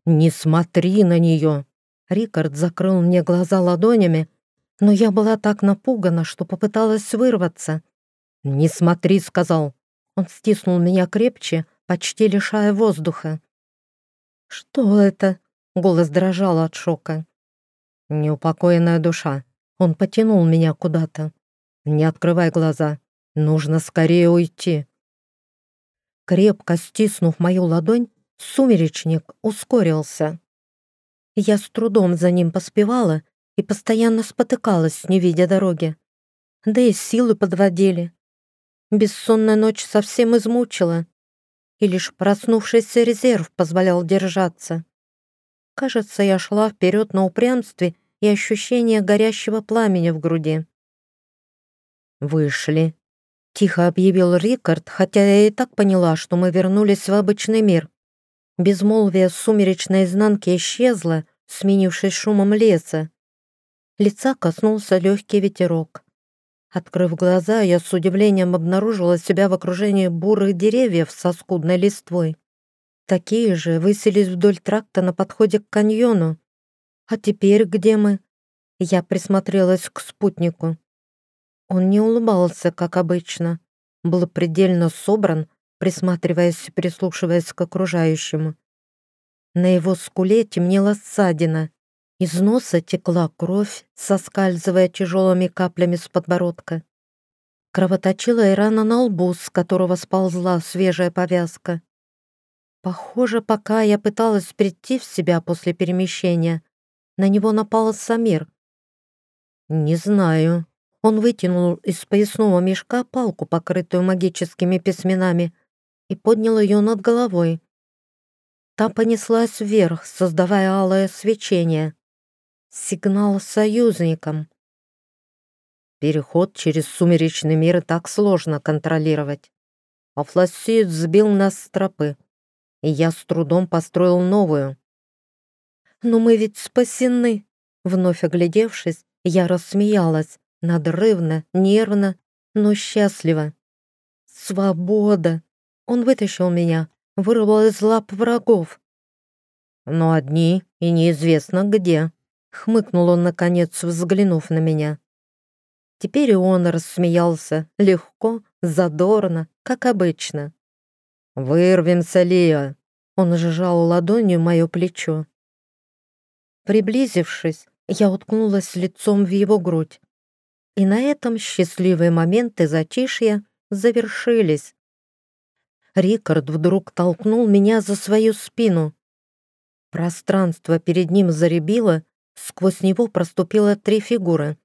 «Не смотри на нее!» Рикард закрыл мне глаза ладонями, но я была так напугана, что попыталась вырваться. «Не смотри», — сказал. Он стиснул меня крепче, почти лишая воздуха. «Что это?» — голос дрожал от шока. «Неупокоенная душа. Он потянул меня куда-то. Не открывай глаза. Нужно скорее уйти». Крепко стиснув мою ладонь, сумеречник ускорился. Я с трудом за ним поспевала и постоянно спотыкалась, не видя дороги. Да и силы подводили. Бессонная ночь совсем измучила, и лишь проснувшийся резерв позволял держаться. Кажется, я шла вперед на упрямстве и ощущение горящего пламени в груди. «Вышли», — тихо объявил Рикард, хотя я и так поняла, что мы вернулись в обычный мир. Безмолвие сумеречной изнанки исчезло, сменившись шумом леса. Лица коснулся легкий ветерок. Открыв глаза, я с удивлением обнаружила себя в окружении бурых деревьев со скудной листвой. Такие же высились вдоль тракта на подходе к каньону. А теперь где мы? Я присмотрелась к спутнику. Он не улыбался, как обычно. Был предельно собран, присматриваясь прислушиваясь к окружающему. На его скуле темнела ссадина, из носа текла кровь, соскальзывая тяжелыми каплями с подбородка. Кровоточила и рана на лбу, с которого сползла свежая повязка. Похоже, пока я пыталась прийти в себя после перемещения, на него напал Самир. «Не знаю». Он вытянул из поясного мешка палку, покрытую магическими письменами, и поднял ее над головой. Та понеслась вверх, создавая алое свечение. Сигнал союзникам. Переход через сумеречный мир так сложно контролировать. А флассиет сбил нас с тропы, и я с трудом построил новую. «Но мы ведь спасены!» Вновь оглядевшись, я рассмеялась, надрывно, нервно, но счастливо. «Свобода!» Он вытащил меня, вырвал из лап врагов. Но одни и неизвестно где. Хмыкнул он, наконец, взглянув на меня. Теперь и он рассмеялся, легко, задорно, как обычно. «Вырвемся, Лия!» Он сжал ладонью мое плечо. Приблизившись, я уткнулась лицом в его грудь. И на этом счастливые моменты затишья завершились. Рикард вдруг толкнул меня за свою спину. Пространство перед ним заребило, Сквозь него проступило три фигуры.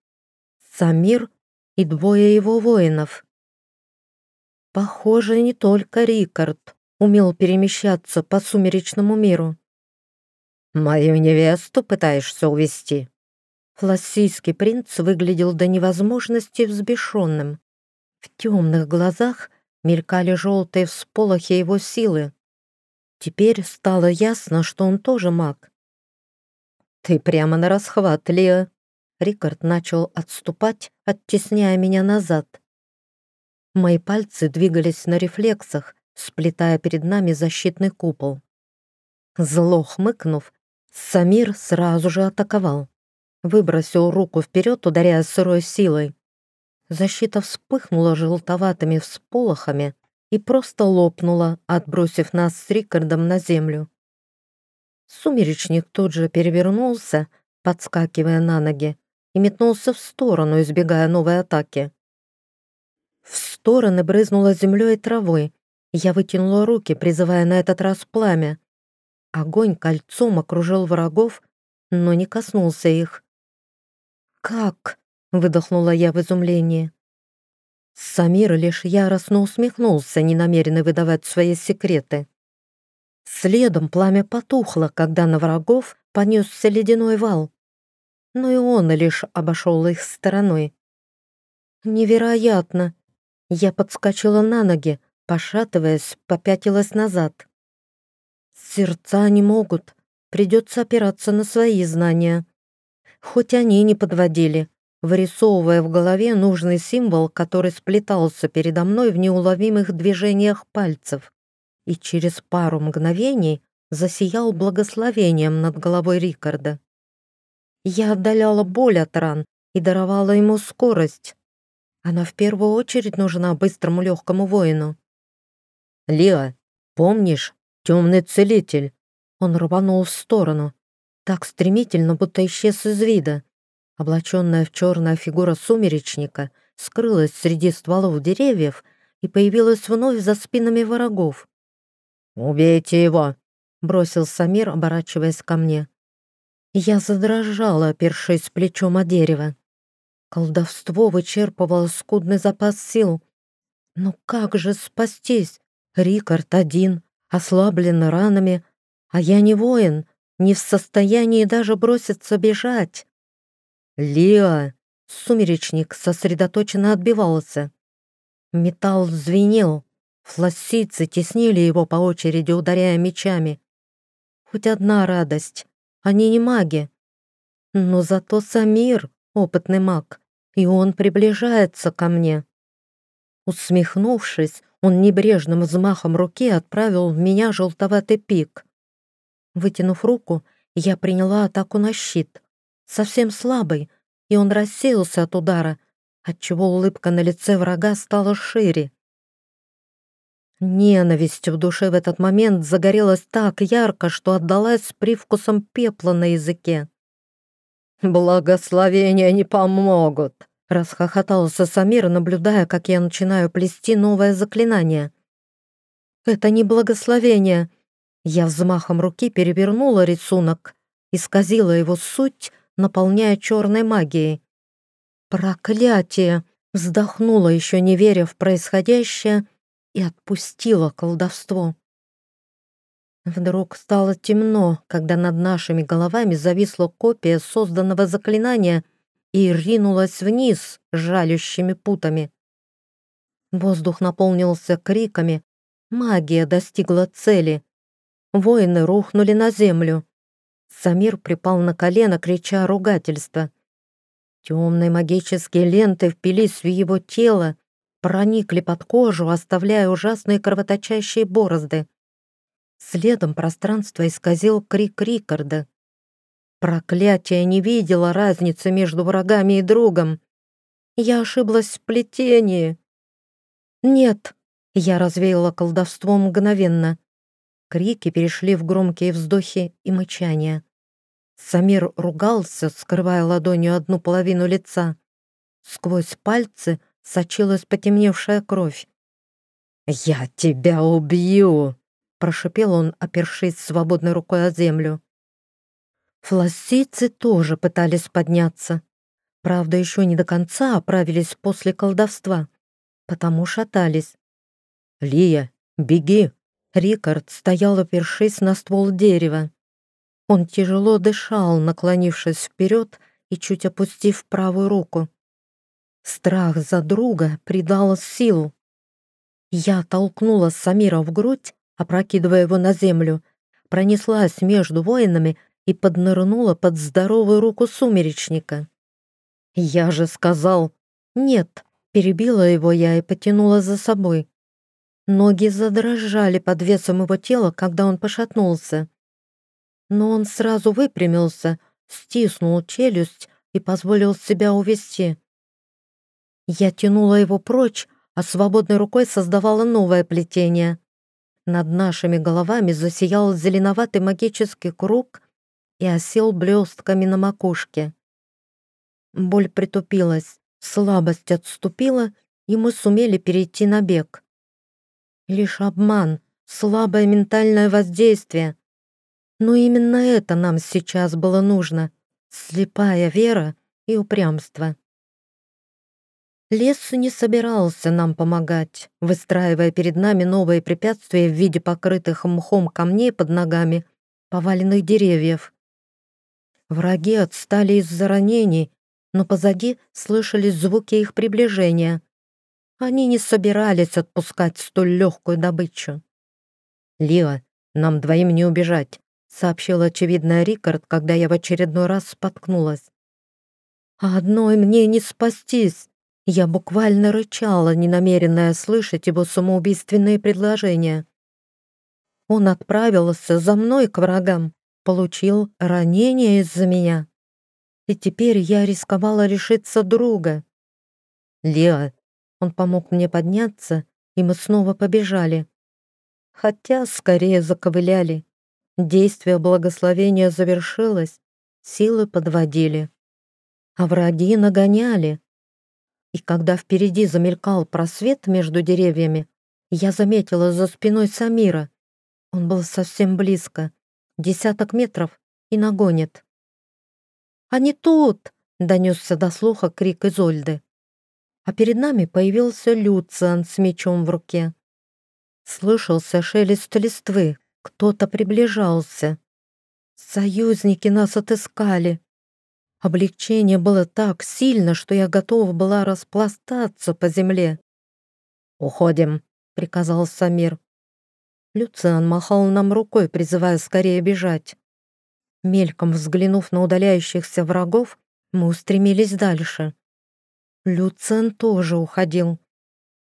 Самир и двое его воинов. Похоже, не только Рикард умел перемещаться по сумеречному миру. «Мою невесту пытаешься увести?» Флассийский принц выглядел до невозможности взбешенным. В темных глазах мелькали желтые всполохи его силы. Теперь стало ясно, что он тоже маг. «Ты прямо на расхват, Лео!» Рикард начал отступать, оттесняя меня назад. Мои пальцы двигались на рефлексах, сплетая перед нами защитный купол. Зло хмыкнув, Самир сразу же атаковал. Выбросил руку вперед, ударяя сырой силой. Защита вспыхнула желтоватыми всполохами и просто лопнула, отбросив нас с Рикардом на землю. Сумеречник тут же перевернулся, подскакивая на ноги, и метнулся в сторону, избегая новой атаки. В стороны брызнула землей и травой. Я вытянула руки, призывая на этот раз пламя. Огонь кольцом окружил врагов, но не коснулся их. «Как?» — выдохнула я в изумлении. Самир лишь яростно усмехнулся, не намеренный выдавать свои секреты. Следом пламя потухло, когда на врагов понесся ледяной вал. Но и он лишь обошел их стороной. Невероятно! Я подскочила на ноги, пошатываясь, попятилась назад. Сердца не могут, придется опираться на свои знания. Хоть они не подводили, вырисовывая в голове нужный символ, который сплетался передо мной в неуловимых движениях пальцев и через пару мгновений засиял благословением над головой Рикарда. Я отдаляла боль от ран и даровала ему скорость. Она в первую очередь нужна быстрому легкому воину. «Лиа, помнишь, темный целитель?» Он рванул в сторону, так стремительно, будто исчез из вида. Облаченная в черная фигура сумеречника скрылась среди стволов деревьев и появилась вновь за спинами врагов. «Убейте его!» — бросил Самир, оборачиваясь ко мне. Я задрожала, опершись плечом о дерево. Колдовство вычерпывало скудный запас сил. Но как же спастись? Рикард один, ослаблен ранами, а я не воин, не в состоянии даже броситься бежать. «Лиа!» — сумеречник сосредоточенно отбивался. Металл звенел, флассийцы теснили его по очереди, ударяя мечами. Хоть одна радость, они не маги. Но зато Самир — опытный маг, и он приближается ко мне. Усмехнувшись, он небрежным взмахом руки отправил в меня желтоватый пик. Вытянув руку, я приняла атаку на щит совсем слабый, и он рассеялся от удара, отчего улыбка на лице врага стала шире. Ненависть в душе в этот момент загорелась так ярко, что отдалась с привкусом пепла на языке. «Благословения не помогут!» — расхохотался Самир, наблюдая, как я начинаю плести новое заклинание. «Это не благословение!» Я взмахом руки перевернула рисунок, исказила его суть наполняя черной магией. «Проклятие!» вздохнула, еще не веря в происходящее, и отпустила колдовство. Вдруг стало темно, когда над нашими головами зависла копия созданного заклинания и ринулась вниз жалющими путами. Воздух наполнился криками, магия достигла цели. Воины рухнули на землю. Самир припал на колено, крича ругательства. Темные магические ленты впились в его тело, проникли под кожу, оставляя ужасные кровоточащие борозды. Следом пространство исказил крик Рикарда. Проклятие не видело разницы между врагами и другом. Я ошиблась в плетении. Нет, я развеяла колдовство мгновенно. Крики перешли в громкие вздохи и мычания. Самир ругался, скрывая ладонью одну половину лица. Сквозь пальцы сочилась потемневшая кровь. «Я тебя убью!» — прошипел он, опершись свободной рукой о землю. Флассийцы тоже пытались подняться. Правда, еще не до конца оправились после колдовства, потому шатались. «Лия, беги!» Рикард стоял, опершись на ствол дерева. Он тяжело дышал, наклонившись вперед и чуть опустив правую руку. Страх за друга придал силу. Я толкнула Самира в грудь, опрокидывая его на землю, пронеслась между воинами и поднырнула под здоровую руку сумеречника. «Я же сказал...» «Нет», — перебила его я и потянула за собой. Ноги задрожали под весом его тела, когда он пошатнулся. Но он сразу выпрямился, стиснул челюсть и позволил себя увести. Я тянула его прочь, а свободной рукой создавала новое плетение. Над нашими головами засиял зеленоватый магический круг и осел блестками на макушке. Боль притупилась, слабость отступила, и мы сумели перейти на бег. Лишь обман, слабое ментальное воздействие. Но именно это нам сейчас было нужно — слепая вера и упрямство. Лес не собирался нам помогать, выстраивая перед нами новые препятствия в виде покрытых мхом камней под ногами, поваленных деревьев. Враги отстали из-за ранений, но позади слышались звуки их приближения. Они не собирались отпускать столь легкую добычу. «Лиа, нам двоим не убежать», — сообщил очевидно Рикард, когда я в очередной раз споткнулась. «А одной мне не спастись!» Я буквально рычала, ненамеренная слышать его самоубийственные предложения. Он отправился за мной к врагам, получил ранение из-за меня. И теперь я рисковала решиться друга. «Леа, он помог мне подняться, и мы снова побежали. Хотя скорее заковыляли. Действие благословения завершилось, силы подводили. А враги нагоняли. И когда впереди замелькал просвет между деревьями, я заметила за спиной Самира. Он был совсем близко, десяток метров, и нагонит. «Они тут!» — донесся до слуха крик Изольды а перед нами появился Люциан с мечом в руке. Слышался шелест листвы, кто-то приближался. Союзники нас отыскали. Облегчение было так сильно, что я готова была распластаться по земле. «Уходим», — приказал Самир. Люциан махал нам рукой, призывая скорее бежать. Мельком взглянув на удаляющихся врагов, мы устремились дальше. Люцен тоже уходил.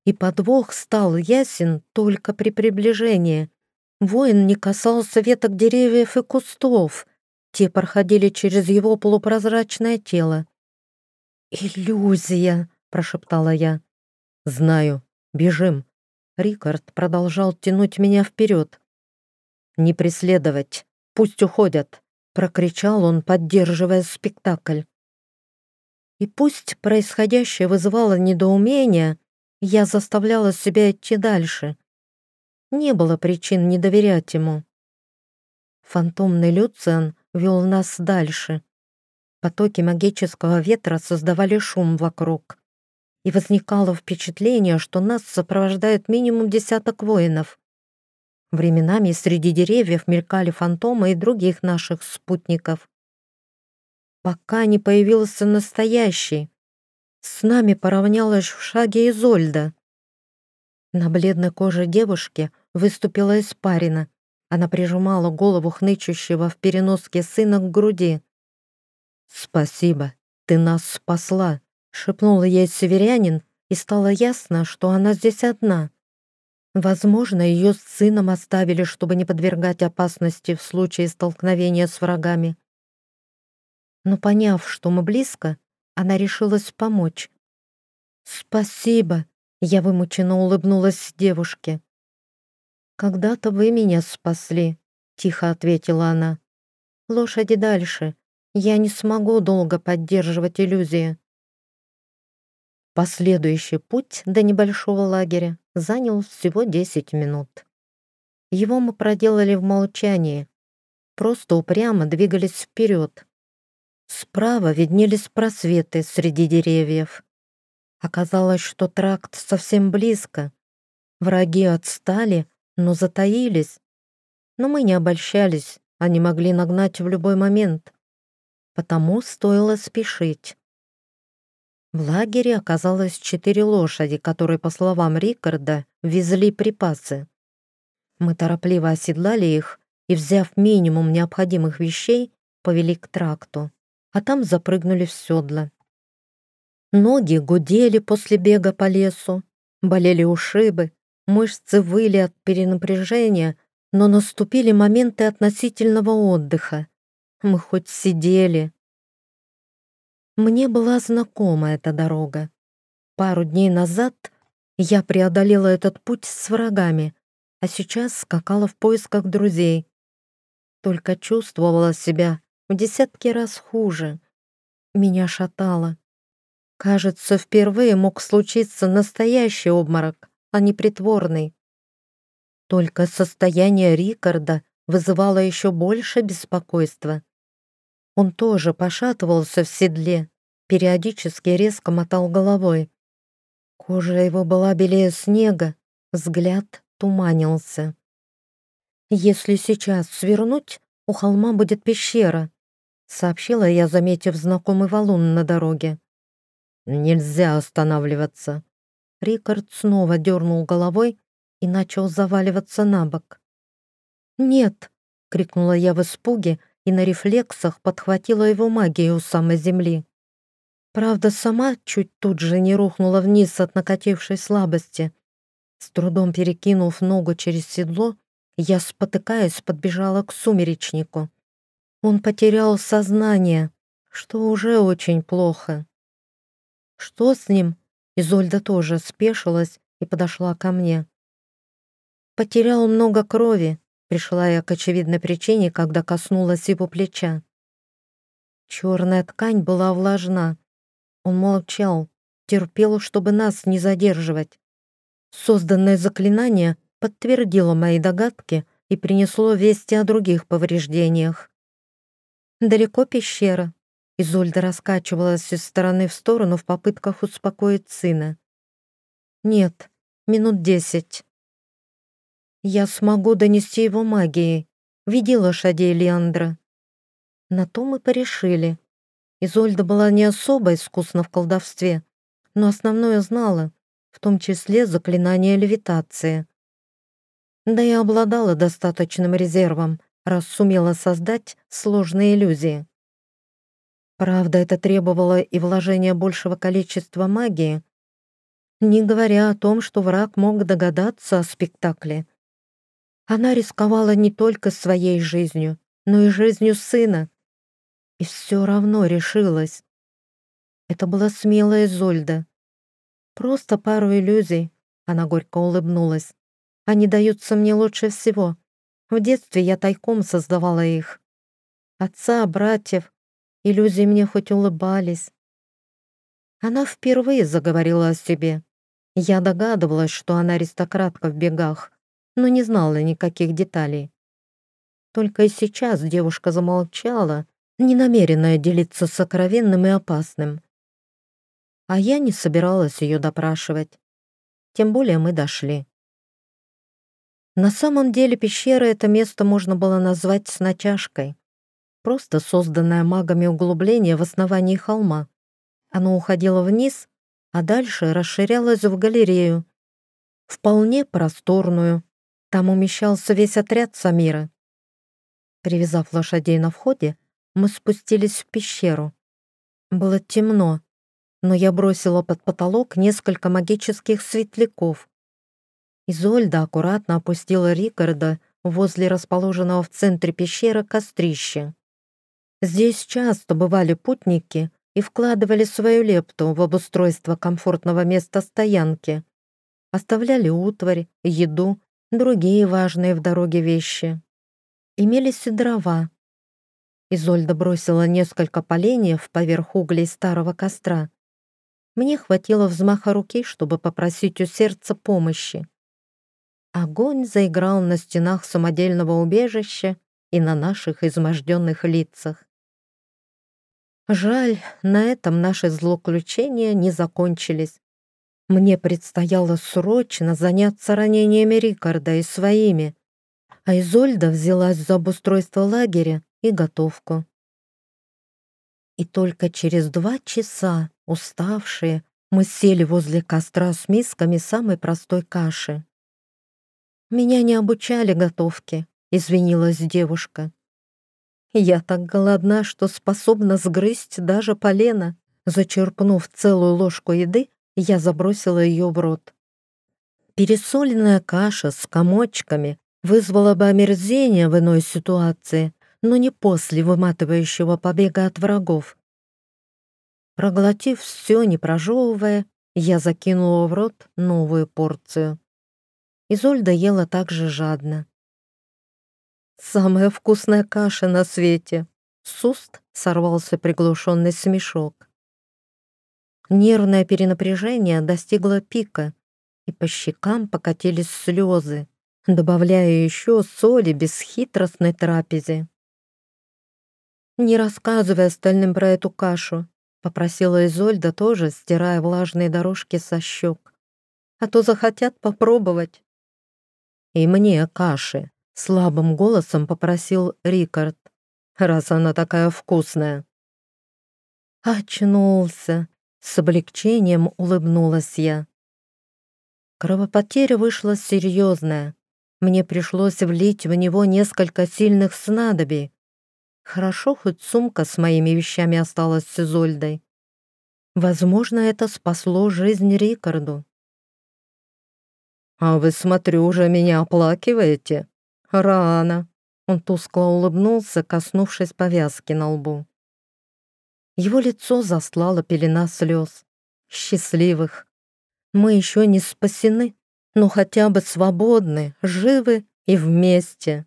И подвох стал ясен только при приближении. Воин не касался веток деревьев и кустов. Те проходили через его полупрозрачное тело. «Иллюзия!» — прошептала я. «Знаю. Бежим». Рикард продолжал тянуть меня вперед. «Не преследовать. Пусть уходят!» — прокричал он, поддерживая спектакль. И пусть происходящее вызывало недоумение, я заставляла себя идти дальше. Не было причин не доверять ему. Фантомный Люциан вел нас дальше. Потоки магического ветра создавали шум вокруг. И возникало впечатление, что нас сопровождает минимум десяток воинов. Временами среди деревьев мелькали фантомы и других наших спутников пока не появился настоящий. С нами поравнялась в шаге Изольда. На бледной коже девушки выступила испарина. Она прижимала голову хнычущего в переноске сына к груди. «Спасибо, ты нас спасла», — шепнул ей северянин, и стало ясно, что она здесь одна. Возможно, ее с сыном оставили, чтобы не подвергать опасности в случае столкновения с врагами но, поняв, что мы близко, она решилась помочь. «Спасибо!» — я вымученно улыбнулась девушке. «Когда-то вы меня спасли», — тихо ответила она. «Лошади дальше. Я не смогу долго поддерживать иллюзии». Последующий путь до небольшого лагеря занял всего 10 минут. Его мы проделали в молчании, просто упрямо двигались вперед, Справа виднелись просветы среди деревьев. Оказалось, что тракт совсем близко. Враги отстали, но затаились. Но мы не обольщались, они могли нагнать в любой момент. Потому стоило спешить. В лагере оказалось четыре лошади, которые, по словам Рикарда, везли припасы. Мы торопливо оседлали их и, взяв минимум необходимых вещей, повели к тракту, а там запрыгнули в седло. Ноги гудели после бега по лесу, болели ушибы, мышцы выли от перенапряжения, но наступили моменты относительного отдыха. Мы хоть сидели, мне была знакома эта дорога. Пару дней назад я преодолела этот путь с врагами, а сейчас скакала в поисках друзей. Только чувствовала себя в десятки раз хуже. Меня шатало. Кажется, впервые мог случиться настоящий обморок, а не притворный. Только состояние Рикарда вызывало еще больше беспокойства. Он тоже пошатывался в седле, периодически резко мотал головой. Кожа его была белее снега, взгляд туманился. «Если сейчас свернуть, у холма будет пещера», сообщила я, заметив знакомый валун на дороге. «Нельзя останавливаться». Рикард снова дернул головой и начал заваливаться на бок. «Нет!» — крикнула я в испуге и на рефлексах подхватила его магию у самой земли. Правда, сама чуть тут же не рухнула вниз от накатившей слабости. С трудом перекинув ногу через седло, я, спотыкаясь, подбежала к сумеречнику. Он потерял сознание, что уже очень плохо. «Что с ним?» Изольда тоже спешилась и подошла ко мне. «Потерял много крови», Пришла я к очевидной причине, когда коснулась его плеча. Черная ткань была влажна. Он молчал, терпел, чтобы нас не задерживать. Созданное заклинание подтвердило мои догадки и принесло вести о других повреждениях. Далеко пещера. Изольда раскачивалась из стороны в сторону в попытках успокоить сына. «Нет, минут десять. Я смогу донести его магией. Веди лошадей, Леандра. На то мы порешили. Изольда была не особо искусна в колдовстве, но основное знала, в том числе заклинание левитации. Да и обладала достаточным резервом, раз сумела создать сложные иллюзии. Правда, это требовало и вложения большего количества магии, не говоря о том, что враг мог догадаться о спектакле она рисковала не только своей жизнью, но и жизнью сына. И все равно решилась. Это была смелая Зольда. Просто пару иллюзий, она горько улыбнулась. Они даются мне лучше всего. В детстве я тайком создавала их. Отца, братьев, иллюзии мне хоть улыбались. Она впервые заговорила о себе. Я догадывалась, что она аристократка в бегах, но не знала никаких деталей. Только и сейчас девушка замолчала, не намеренная делиться сокровенным и опасным. А я не собиралась ее допрашивать. Тем более мы дошли. На самом деле пещера это место можно было назвать с натяжкой. Просто созданное магами углубление в основании холма. Оно уходило вниз, а дальше расширялось в галерею. Вполне просторную, там умещался весь отряд Самира. Привязав лошадей на входе, мы спустились в пещеру. Было темно, но я бросила под потолок несколько магических светляков. Изольда аккуратно опустила Рикарда возле расположенного в центре пещеры кострища. Здесь часто бывали путники и вкладывали свою лепту в обустройство комфортного места стоянки. Оставляли утварь, еду другие важные в дороге вещи. Имелись и дрова. Изольда бросила несколько поленьев поверх углей старого костра. Мне хватило взмаха руки, чтобы попросить у сердца помощи. Огонь заиграл на стенах самодельного убежища и на наших изможденных лицах. Жаль, на этом наши злоключения не закончились. Мне предстояло срочно заняться ранениями Рикарда и своими. а Изольда взялась за обустройство лагеря и готовку. И только через два часа, уставшие, мы сели возле костра с мисками самой простой каши. «Меня не обучали готовке», — извинилась девушка. «Я так голодна, что способна сгрызть даже полено». Зачерпнув целую ложку еды, я забросила ее в рот. Пересоленная каша с комочками вызвала бы омерзение в иной ситуации, но не после выматывающего побега от врагов. Проглотив все, не прожевывая, я закинула в рот новую порцию. Изольда ела так же жадно. «Самая вкусная каша на свете!» С уст сорвался приглушенный смешок. Нервное перенапряжение достигло пика, и по щекам покатились слезы, добавляя еще соли бесхитростной трапезе. «Не рассказывай остальным про эту кашу», — попросила Изольда тоже, стирая влажные дорожки со щек. «А то захотят попробовать». «И мне каши», — слабым голосом попросил Рикард, «раз она такая вкусная». Очнулся. С облегчением улыбнулась я. Кровопотеря вышла серьезная. Мне пришлось влить в него несколько сильных снадобий. Хорошо, хоть сумка с моими вещами осталась с Изольдой. Возможно, это спасло жизнь Рикарду. «А вы, смотрю, уже меня оплакиваете? Рано!» Он тускло улыбнулся, коснувшись повязки на лбу. Его лицо заслало пелена слез. Счастливых. Мы еще не спасены, но хотя бы свободны, живы и вместе.